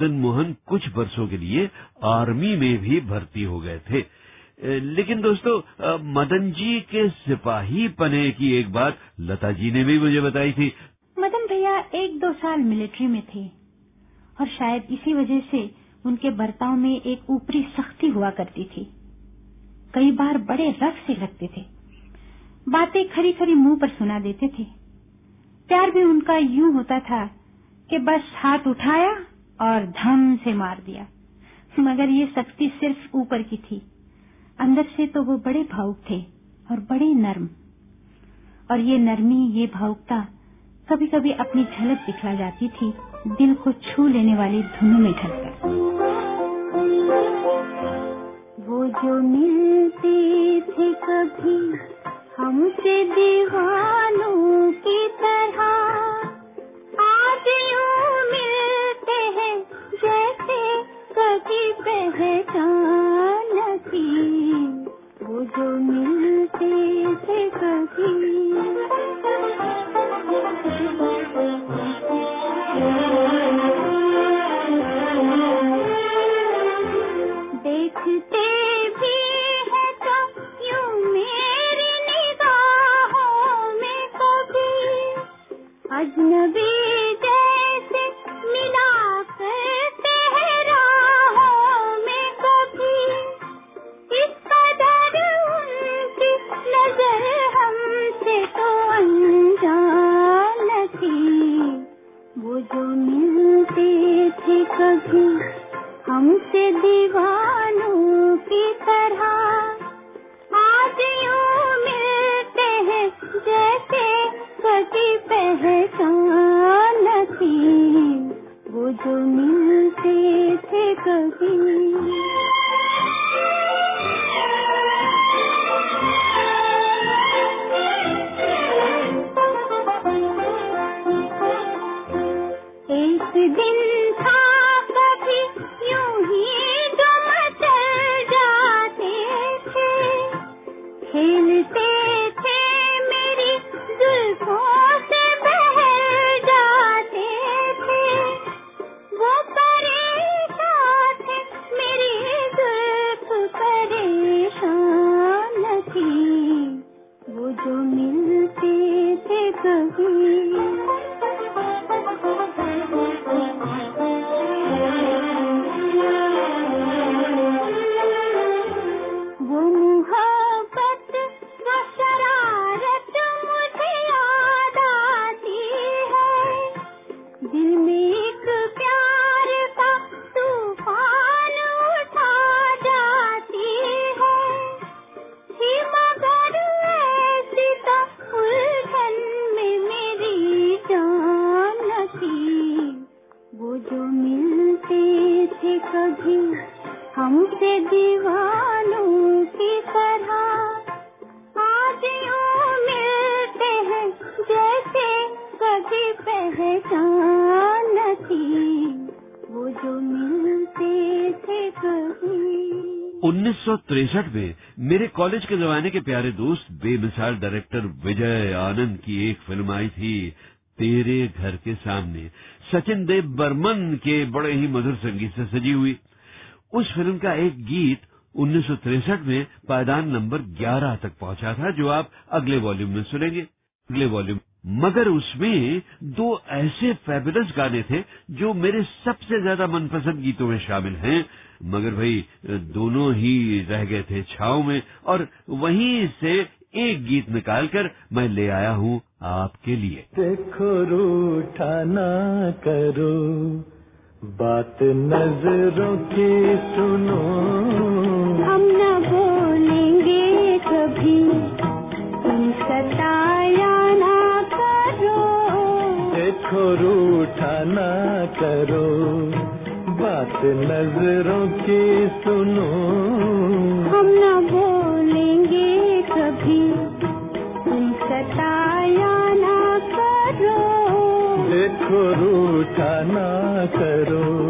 मदन मोहन कुछ वर्षों के लिए आर्मी में भी भर्ती हो गए थे। लेकिन दोस्तों मदन जी के सिपाही पने की एक बात लता जी ने भी मुझे बताई थी। मदन भैया एक दो साल मिलिट्री में थे और शायद इसी वजह से उनके बर्ताव में एक ऊपरी सख्ती हुआ करती थी। कई बार बड़े रफ से लगते थे। बातें खरी खरी मुँह पर सुना देते थे। प्यार भी उनका यूँ होता था कि बस हाथ उठाया और धम से मार दिया। मगर ये सख्ती सिर्फ़ ऊपर की थी। अंदर से तो वो बड़े भावुक थे और बड़े नर्म। और ये नरमी, ये भावुकता कभी कभी अपनी झलक दिखला जाती थी, दिल को छू लेने वाली धुन में ढलकर। वो जो मिलती थी कभी हमसे दीवानों की जो मिलते थे कभी। हमसे दीवानों की तरह आज यू मिलते हैं, जैसे कभी पहचान थी। वो जो मिलते थे कभी में मेरे कॉलेज के जमाने के प्यारे दोस्त, बेमिसाल डायरेक्टर विजय आनंद की एक फ़िल्म आई थी, तेरे घर के सामने। सचिन देव बर्मन के बड़े ही मधुर संगीत से सजी हुई। उस फ़िल्म का एक गीत उन्नीस में पायदान नंबर 11 तक पहुँचा था, जो आप अगले वॉल्यूम में सुनेंगे। अगले वॉल्यूम मगर उसमें दो ऐसे फेबुलस गाने थे जो मेरे सबसे ज़्यादा मनपसंद गीतों में शामिल हैं। मगर भाई दोनों ही रह गए थे छाव में और वहीं से एक गीत निकालकर मैं ले आया हूँ आपके लिए। देखो रूठा ना करो बात नज़रों की सुनो। हम न देखो रूठा ना करो। बात नज़रों की सुनो। हम न बोलेंगे कभी। तुम सताया ना करो। देखो रूठा ना करो।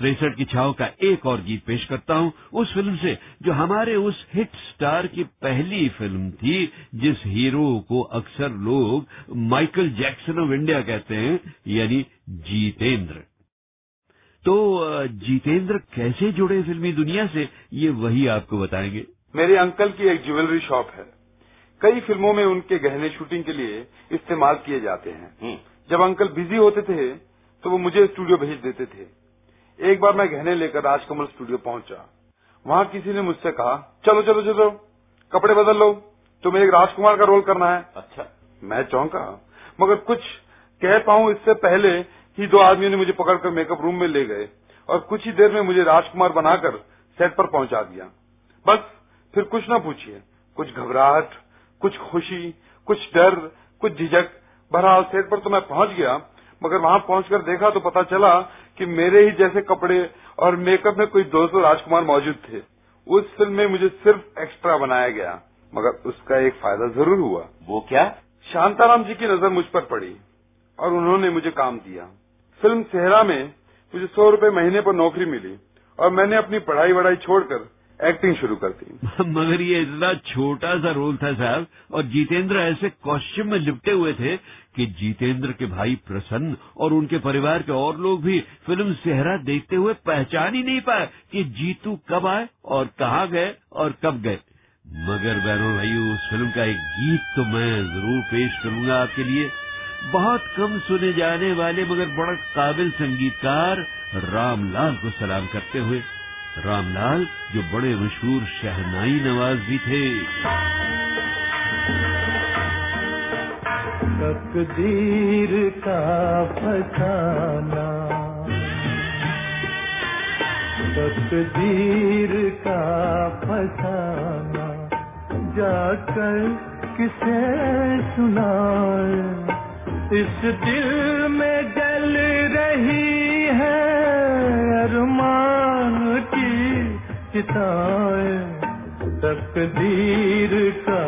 तिरसठ की छाव का एक और गीत पेश करता हूँ। उस फ़िल्म से जो हमारे उस हिट स्टार की पहली फ़िल्म थी जिस हीरो को अक्सर लोग माइकल जैक्सन ऑफ़ इंडिया कहते हैं यानी जीतेंद्र। तो जीतेंद्र कैसे जुड़े फिल्मी दुनिया से ये वही आपको बताएँगे। मेरे अंकल की एक ज्वेलरी शॉप है। कई फ़िल्मों में उनके गहने शूटिंग के लिए इस्तेमाल किए जाते हैं। जब अंकल बिज़ी होते थे तो वो मुझे स्टूडियो भेज देते थे। एक बार मैं गहने लेकर राजकमल स्टूडियो पहुँचा। वहाँ किसी ने मुझसे कहा चलो चलो चलो कपड़े बदल लो तुम्हें एक राजकुमार का रोल करना है। अच्छा। मैं चौंका मगर कुछ कह पाऊँ इससे पहले ही दो आदमियों ने मुझे पकड़कर मेकअप रूम में ले गए और कुछ ही देर में मुझे राजकुमार बनाकर सेट पर पहुँचा दिया। बस फिर कुछ ना पूछिए। कुछ घबराहट कुछ खुशी कुछ डर कुछ झिझक बहरहाल सेट पर तो मैं पहुँच गया मगर वहाँ पहुंचकर देखा तो पता चला कि मेरे ही जैसे कपड़े और मेकअप में कोई 200 राजकुमार मौजूद थे। उस फ़िल्म में मुझे सिर्फ़ एक्स्ट्रा बनाया गया मगर उसका एक फ़ायदा ज़रूर हुआ। वो क्या? शांताराम जी की नज़र मुझ पर पड़ी और उन्होंने मुझे काम दिया। फ़िल्म सेहरा में मुझे सौ रुपये महीने पर नौकरी मिली और मैंने अपनी पढ़ाई वढ़ाई छोड़कर एक्टिंग शुरू कर दी। मगर ये इतना छोटा सा रोल था साहब, और जितेंद्र ऐसे कॉस्ट्यूम में लिपटे हुए थे कि जीतेंद्र के भाई प्रसन्न और उनके परिवार के और लोग भी फ़िल्म सेहरा देखते हुए पहचान ही नहीं पाए कि जीतू कब आए और कहाँ गए और कब गए। मगर बहनों भाई उस फ़िल्म का एक गीत तो मैं ज़रूर पेश करूँगा आपके लिए। बहुत कम सुने जाने वाले, मगर बड़ा काबिल संगीतकार रामलाल को सलाम करते हुए रामलाल, जो बड़े मशहूर शहनाई नवाज़ भी थे। तकदीर का फसाना। तकदीर का फसाना। जाकर किसे सुनाए? इस दिल में जल रही है अरमान की चिताएँ तकदीर का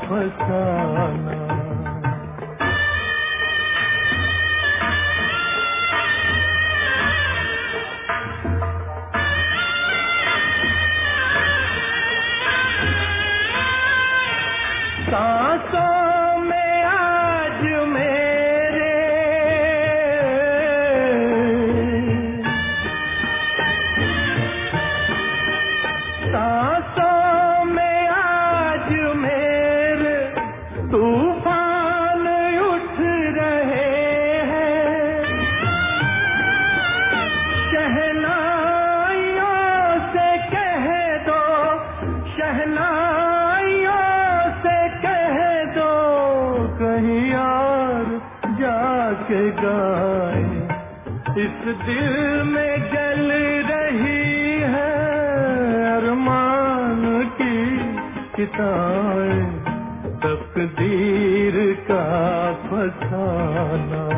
फसाना। किताएँ तकदीर का फसाना।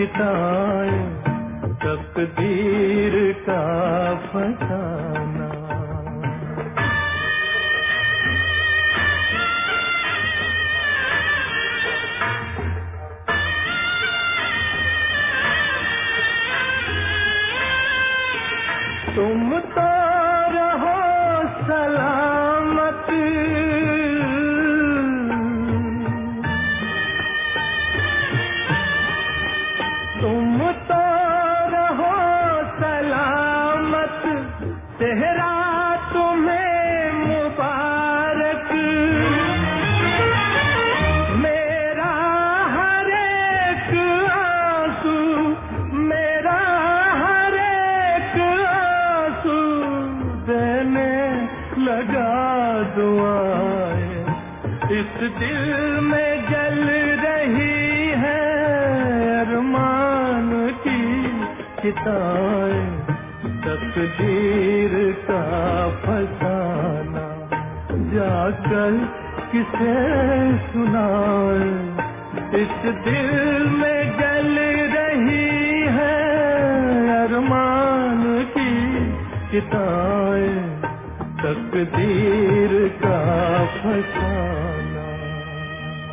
चिताएँ तकदीर का फसाना। चिताएँ तकदीर का फसाना। जाकर किसे सुनाए? इस दिल में जल रही है अरमान की चिताएँ तकदीर का फसाना।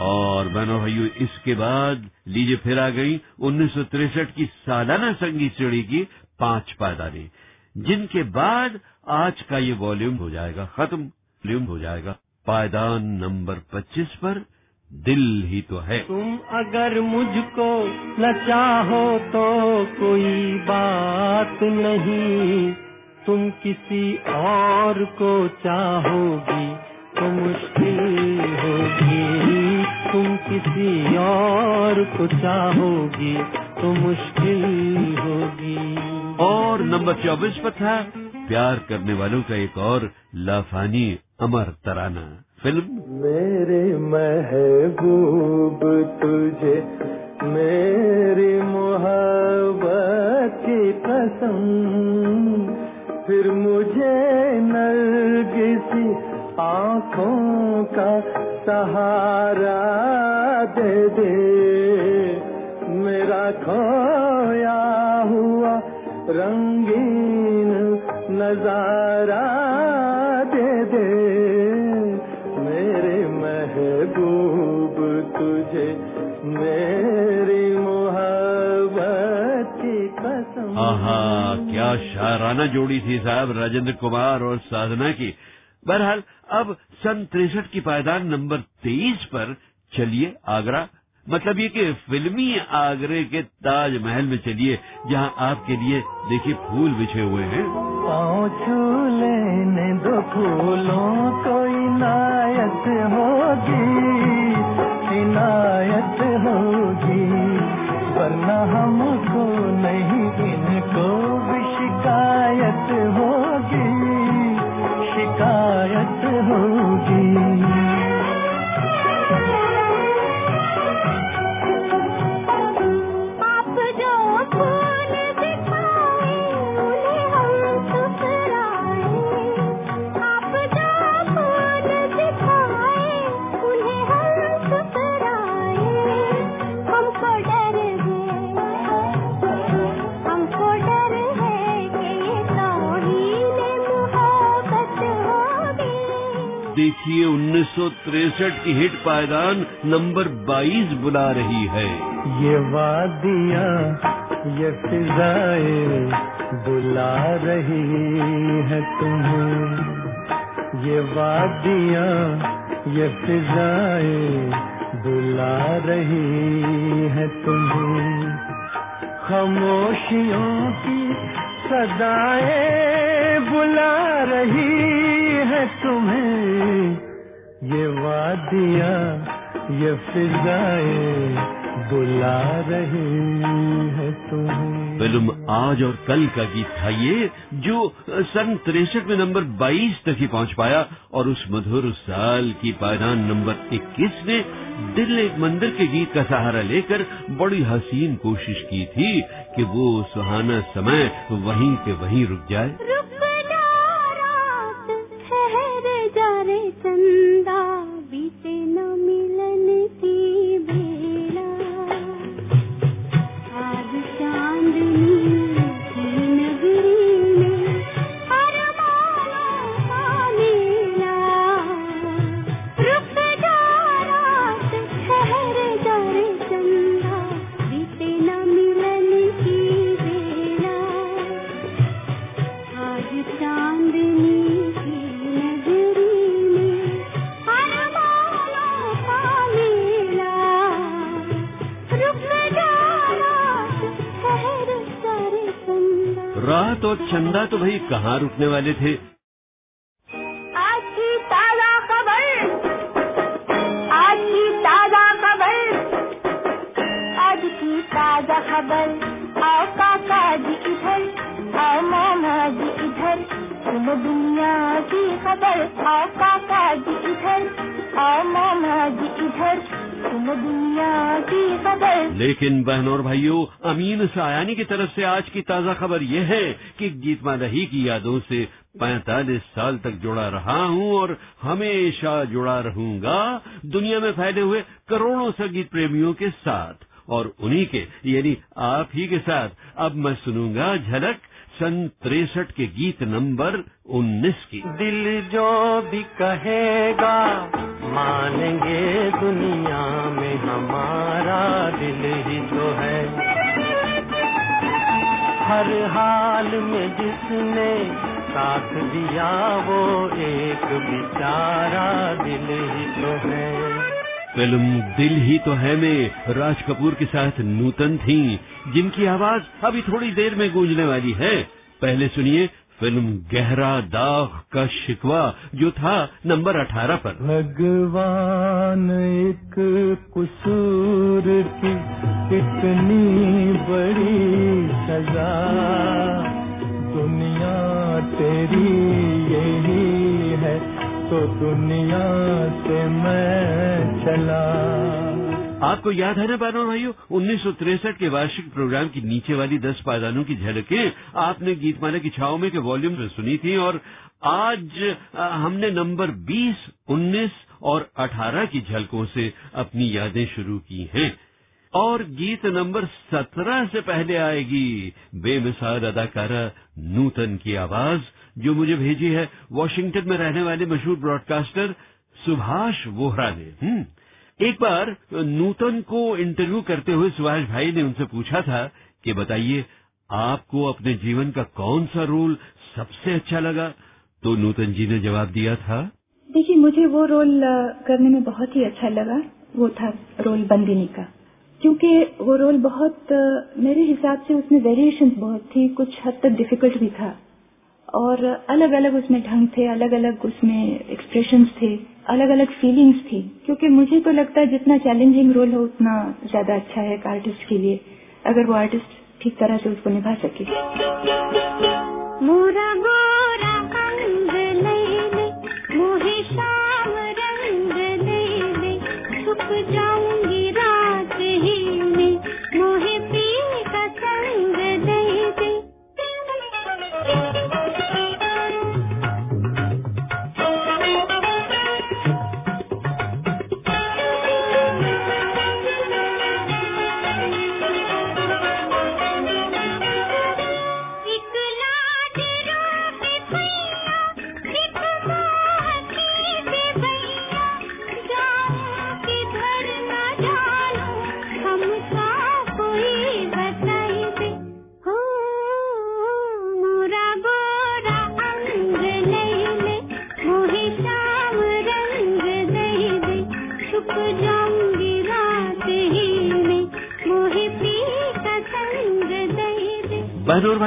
और बहनों भाइयों इसके बाद लीजिए फिर आ गई उन्नीस की सालाना संगीत श्रेणी की पाँच पायदानें, जिनके बाद आज का ये वॉल्यूम हो जाएगा, खत्म वॉल्यूम हो जाएगा। पायदान नंबर 25 पर दिल ही तो है। तुम अगर मुझको न चाहो तो कोई बात नहीं, तुम किसी और को चाहोगी। तो मुश्किल होगी। तुम किसी और को चाहोगी तो मुश्किल होगी। और नंबर 24 पर था प्यार करने वालों का एक और लाफानी अमर तराना फ़िल्म। मेरे महबूब तुझे मेरी मोहब्बत की कसम फिर मुझे नरगिसी आँखों का सहारा दे दे। मेरा खोया हुआ रंगीन नज़ारा दे दे। मेरे महबूब तुझे, मेरी मोहब्बत की कसम। आहा, क्या शायराना जोड़ी थी साहब, राजेंद्र कुमार और साधना की। बहरहाल, अब सन तिरसठ की पायदान नंबर तेईस पर चलिए आगरा। मतलब ये कि फिल्मी आगरे के ताजमहल में चलिए, जहाँ आपके लिए, देखिए, फूल बिछे हुए हैं। छू लेने दो फूलों को इनायत होगी इनायत होगी, वरना नहीं उन्नीस की हिट पायदान नंबर 22 बुला रही है। ये वादियाँ, ये फिजाए बुला रही है तुम्हें। ये वादियाँ, ये फिजाए बुला रही है तुम्हें। खामोशियों की सदाएँ बुला रही है तुम्हें। ये वादियाँ ये फिजाएँ बुला रही है तुम्हें। फ़िल्म आज और कल का गीत था ये जो सन तिरसठ में नंबर 22 तक ही पहुँच पाया और उस मधुर साल की पायदान नंबर 21 ने दिल एक मंदिर के गीत का सहारा लेकर बड़ी हसीन कोशिश की थी कि वो सुहाना समय वहीं के वहीं रुक जाए। रुक 嗯大 कहाँ रुकने वाले थे? लेकिन बहनों और भाइयों, अमीन सायानी की तरफ़ से आज की ताज़ा खबर यह है कि गीतमा दही की यादों से 45 साल तक जुड़ा रहा हूँ और हमेशा जुड़ा रहूँगा। दुनिया में फैले हुए करोड़ों संगीत प्रेमियों के साथ और उन्हीं के, यानी आप ही के साथ। अब मैं सुनूँगा झलक सन तिरसठ के गीत नंबर 19 की। दिल जो भी कहेगा, मानेंगे दुनिया में हमारा दिल ही तो है। हर हाल में जिसने साथ दिया, वो एक बेचारा दिल ही तो है। फ़िल्म दिल ही तो है में, राज कपूर के साथ नूतन थी, जिनकी आवाज़ अभी थोड़ी देर में गूंजने वाली है। पहले सुनिए फ़िल्म गहरा दाग का शिकवा, जो था नंबर 18 पर। भगवान, एक कसूर की इतनी बड़ी सजा, दुनिया तेरी तो दुनिया से मैं चला। आपको याद है ना और भाइयों उन्नीस के वार्षिक प्रोग्राम की नीचे वाली दस पायदानों की झलकें आपने गीतमाला की छाओ में के वॉल्यूम में सुनी थी और आज हमने नंबर 20, 19 और 18 की झलकों से अपनी यादें शुरू की हैं। और गीत नंबर 17 से पहले आएगी बेमिसाल अदाकारा नूतन की आवाज़। जो मुझे भेजी है वॉशिंगटन में रहने वाले मशहूर ब्रॉडकास्टर सुभाष वोहरा ने। हम्म। एक बार नूतन को इंटरव्यू करते हुए सुभाष भाई ने उनसे पूछा था कि बताइए, आपको अपने जीवन का कौन सा रोल सबसे अच्छा लगा? तो नूतन जी ने जवाब दिया था, देखिए, मुझे वो रोल करने में बहुत ही अच्छा लगा, वो था रोल बंदिनी का। क्योंकि वो रोल बहुत मेरे हिसाब से उसमें वेरिएशन बहुत थी, कुछ हद तक डिफ़िकल्ट भी था। और अलग अलग उसमें ढंग थे अलग अलग उसमें एक्सप्रेशन थे अलग अलग फीलिंग्स थी। क्योंकि मुझे तो लगता है जितना चैलेंजिंग रोल हो, उतना ज़्यादा अच्छा है एक आर्टिस्ट के लिए, अगर वो आर्टिस्ट ठीक तरह से उसको निभा सके। मोरा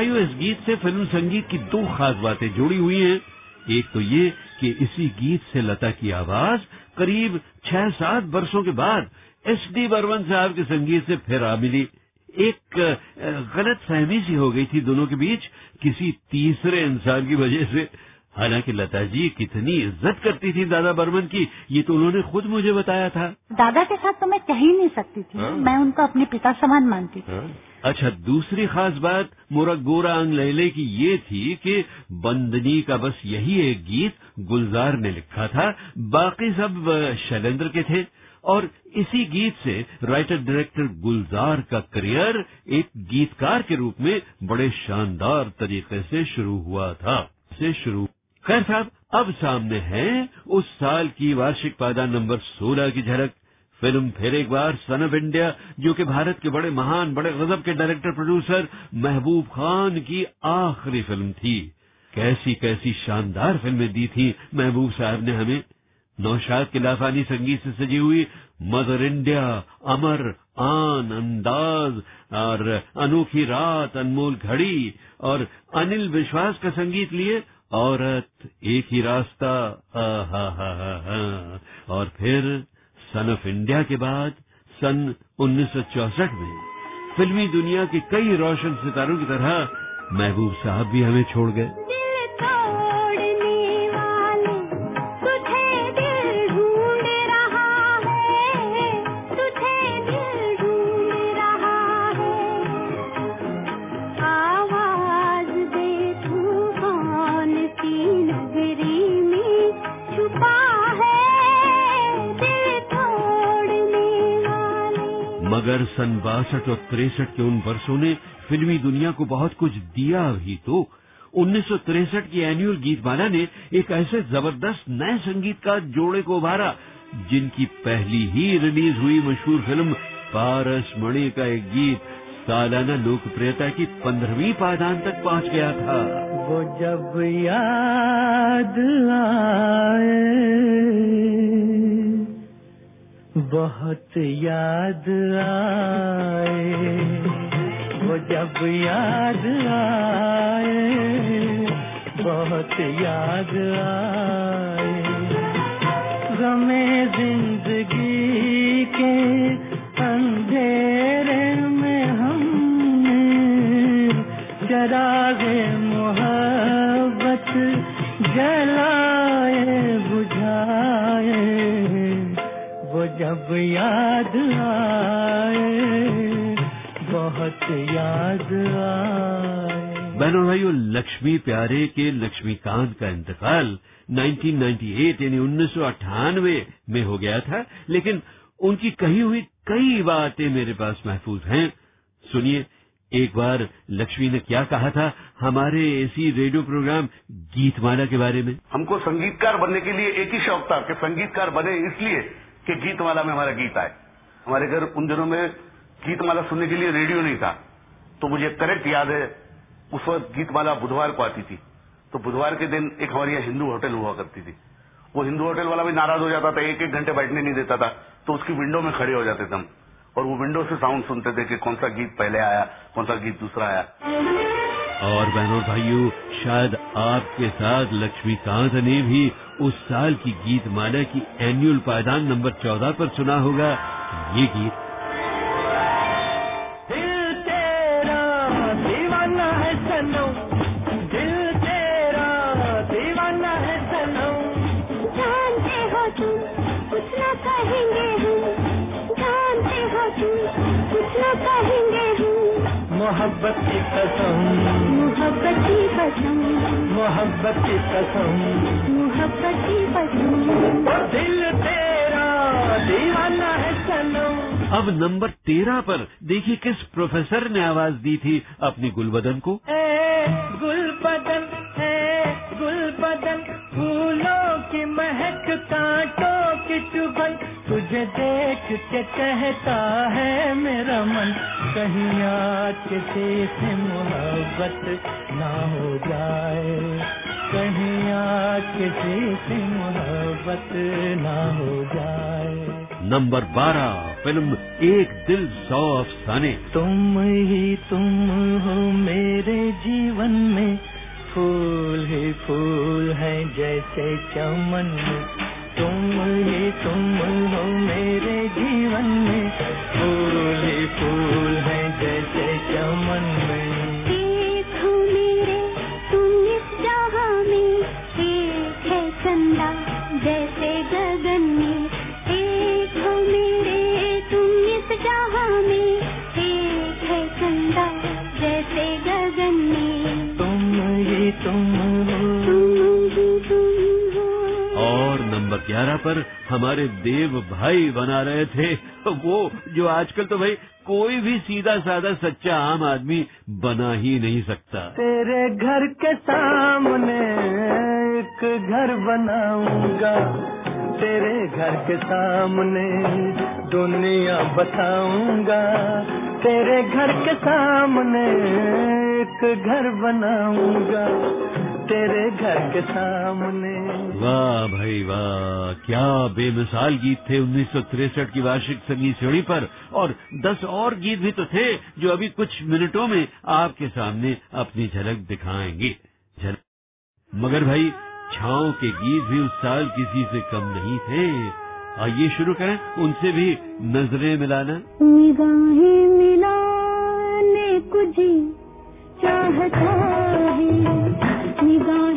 भाइयों, इस गीत से फ़िल्म संगीत की दो खास बातें जुड़ी हुई हैं। एक तो ये कि इसी गीत से लता की आवाज़ करीब छह सात वर्षों के बाद एस डी बर्मन साहब के संगीत से फिर आ मिली। एक गलत फहमी सी हो गई थी दोनों के बीच किसी तीसरे इंसान की वजह से। हालाँकि लता जी कितनी इज़्ज़त करती थी दादा बर्मन की ये तो उन्होंने खुद मुझे बताया था। दादा के साथ तो मैं कह ही नहीं सकती थी। हाँ? मैं उनको अपने पिता समान मानती थी। हाँ? अच्छा दूसरी खास बात मोरा गोरा अंग लैले की ये थी कि बंदनी का बस यही एक गीत गुलजार ने लिखा था। बाकी सब शैलेंद्र के थे। और इसी गीत से राइटर डायरेक्टर गुलजार का करियर एक गीतकार के रूप में बड़े शानदार तरीके से शुरू हुआ था। से शुरू खैर साहब, अब सामने है उस साल की वार्षिक पायदान नंबर 16 की झलक। फ़िल्म फिर एक बार सन ऑफ़ इंडिया जो कि भारत के बड़े महान, बड़े गजब के डायरेक्टर प्रोड्यूसर महबूब खान की आखिरी फ़िल्म थी। कैसी कैसी शानदार फ़िल्में दी थी महबूब साहब ने हमें। नौशाद के लाफानी संगीत से सजी हुई मदर इंडिया अमर, आन, अंदाज, और अनोखी रात, अनमोल घड़ी, और अनिल विश्वास का संगीत लिए औरत एक ही रास्ता आ हा हा हा हा। और फिर सन ऑफ़ इंडिया के बाद सन 1964 में, फिल्मी दुनिया के कई रोशन सितारों की तरह, महबूब साहब भी हमें छोड़ गए। बासठ और तिरसठ के उन वर्षों ने फिल्मी दुनिया को बहुत कुछ दिया भी तो। उन्नीस की एनुअल गीतमाला ने एक ऐसे ज़बरदस्त नए संगीत का जोड़े को उभारा, जिनकी पहली ही रिलीज़ हुई मशहूर फ़िल्म पारस मणि का एक गीत सालाना लोकप्रियता की पंद्रहवीं पायदान तक पहुँच गया था। वो जब याद आए बहुत याद आए वो जब याद आए बहुत याद आए। गमे ज़िंदगी के याद आए बहुत याद आए। बहनों भाइयों लक्ष्मी प्यारे के लक्ष्मीकांत का इंतकाल 1998 यानी उन्नीस सौ अट्ठानवे में हो गया था लेकिन उनकी कही हुई कई बातें मेरे पास महफूज हैं। सुनिए एक बार लक्ष्मी ने क्या कहा था हमारे इसी रेडियो प्रोग्राम गीतमाला के बारे में? हमको संगीतकार बनने के लिए एक ही शौक था कि संगीतकार बने इसलिए कि गीतमाला में हमारा गीत आए। हमारे घर उन दिनों में गीतमाला सुनने के लिए रेडियो नहीं था। तो मुझे करेक्ट याद है, उस वक्त गीतमाला बुधवार को आती थी। तो बुधवार के दिन एक हमारे हिंदू होटल हुआ करती थी। वो हिंदू होटल वाला भी नाराज़ हो जाता था एक एक घंटे बैठने नहीं देता था। तो उसकी विंडो में खड़े हो जाते थे हम। और वो विंडो से साउंड सुनते थे कि कौन सा गीत पहले आया, कौन सा गीत दूसरा आया। और बहनों भाइयों, शायद आपके साथ लक्ष्मीकांत ने भी उस साल की गीत माला की एनुअल पायदान नंबर चौदह पर सुना होगा। ये गीत मोहब्बत की कसम। मोहब्बत की कसम। मोहब्बत की कसम। मोहब्बत की कसम दिल तेरा दीवाना है सनम। अब नंबर तेरह पर देखिए किस प्रोफेसर ने आवाज़ दी थी अपने गुलबदन को। ए, गुलबदन उन्हें देख के कहता है मेरा मन कहीं आके से मोहब्बत ना हो जाए। कहीं आके से मोहब्बत ना हो जाए। नंबर बारह फ़िल्म एक दिल सौ अफसाने। तुम ही तुम हो मेरे जीवन में फूल ही फूल है जैसे चमन में। तुम ये मेरे जीवन में फूल फूल है जैसे चमन। 11 पर हमारे देव भाई बना रहे थे। वो जो आजकल तो भाई कोई भी सीधा साधा सच्चा आम आदमी बना ही नहीं सकता। तेरे घर के सामने एक घर बनाऊँगा। तेरे घर के सामने दुनिया बताऊँगा। तेरे घर के सामने एक घर बनाऊँगा। तेरे घर के सामने। वाह भाई वाह क्या बेमिसाल गीत थे उन्नीस की वार्षिक संगीत श्रेणी पर। और दस और गीत भी तो थे जो अभी कुछ मिनटों में आपके सामने अपनी झलक दिखाएँगे। झलक मगर भाई छाओ के गीत भी उस साल किसी से कम नहीं थे। आइए शुरू करें उनसे भी नज़रें मिलाना। निगाहें मिलाने कुछ चाहता है। 你的